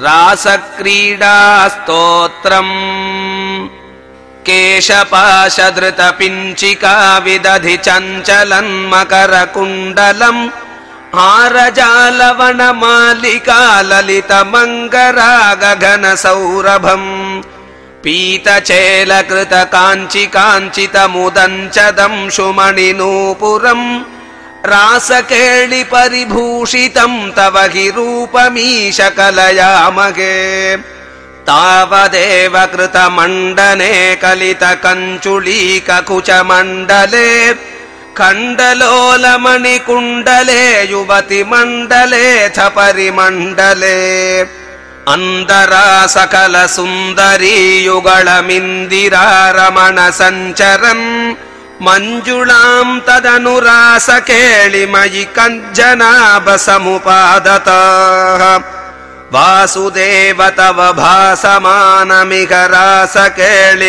रासक्रीडास्तोत्रम्। केशपाशधृतपिञ्चिका विदधि चञ्चलन्मकरकुण्डलम्। हारजालवनमालिका ललितमङ्गरागघनसौरभम् पीतचेलकृत काञ्चि रासकेळि परिभूषितम् तव हि रूपमीश कलयामगे तावदेव कृतमण्डने कलित कञ्चुलीककुचमण्डले खण्डलोलमणिकुण्डले युवति मण्डलेऽथ परिमण्डले अन्दरा सकल सुन्दरी युगळमिन्दिरा रमण सञ्चरन् मञ्जुलाम् तदनुरासकेळिमयि कञ्जनाभसमुपादत वासुदेव तव भासमानमिह रासकेळिरससौरभम्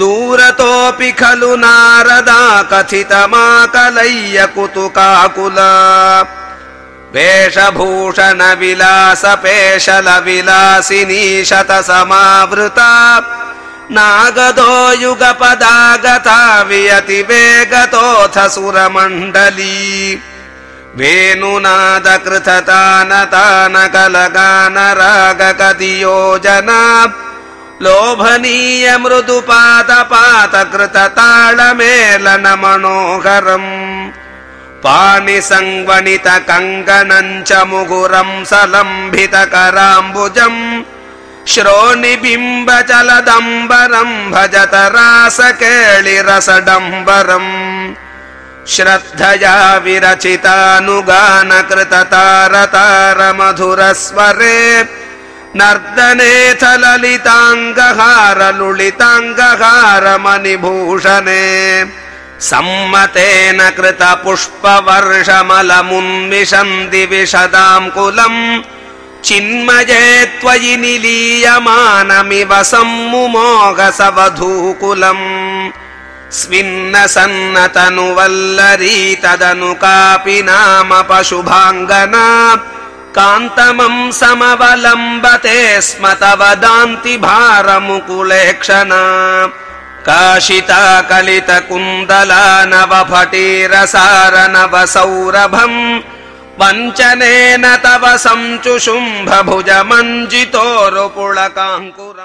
दूरतोऽपि खलु नारदा कथितमाकलय्य कुतुकाकुला वेषभूषण विलास पेशल विलासिनी शतसमावृता नागदो युगपदागता वियति वेगतोऽथ सुरमण्डली वेणुनाद कृततान कलगान राग योजना लोभनीय मृदुपादपात कृत मनोहरम् पाणिसङ्वणित कङ्कणम् च मुगुरम् सलम्भित कराम्बुजम् श्रोणिबिम्ब चलदम्बरम् भजत रासकेळिरसडम्बरम् श्रद्धया विरचितानुगान कृत तार तार मधुरस्वरे नर्दनेऽथ ललिताङ्गहार लुलिताङ्गहार मणिभूषणे सम्मतेन कृत पुष्पवर्षमलमुन्मिषन्ति विशदाङ्कुलम् चिन्मये त्वयि निलीयमानमिव सम्मुमोघसवधूकुलम् स्विन्न सन्नतनुवल्लरी तदनु कापि नाम पशुभाङ्गना। कान्तमम् समवलम्बते स्म तव दान्ति भारमुकुलेक्षणा काशिता कलित कुन्दला वञ्चनेन तव सञ्चुशुम्भ भुज मञ्जितोरुपुळकाङ्कुरम्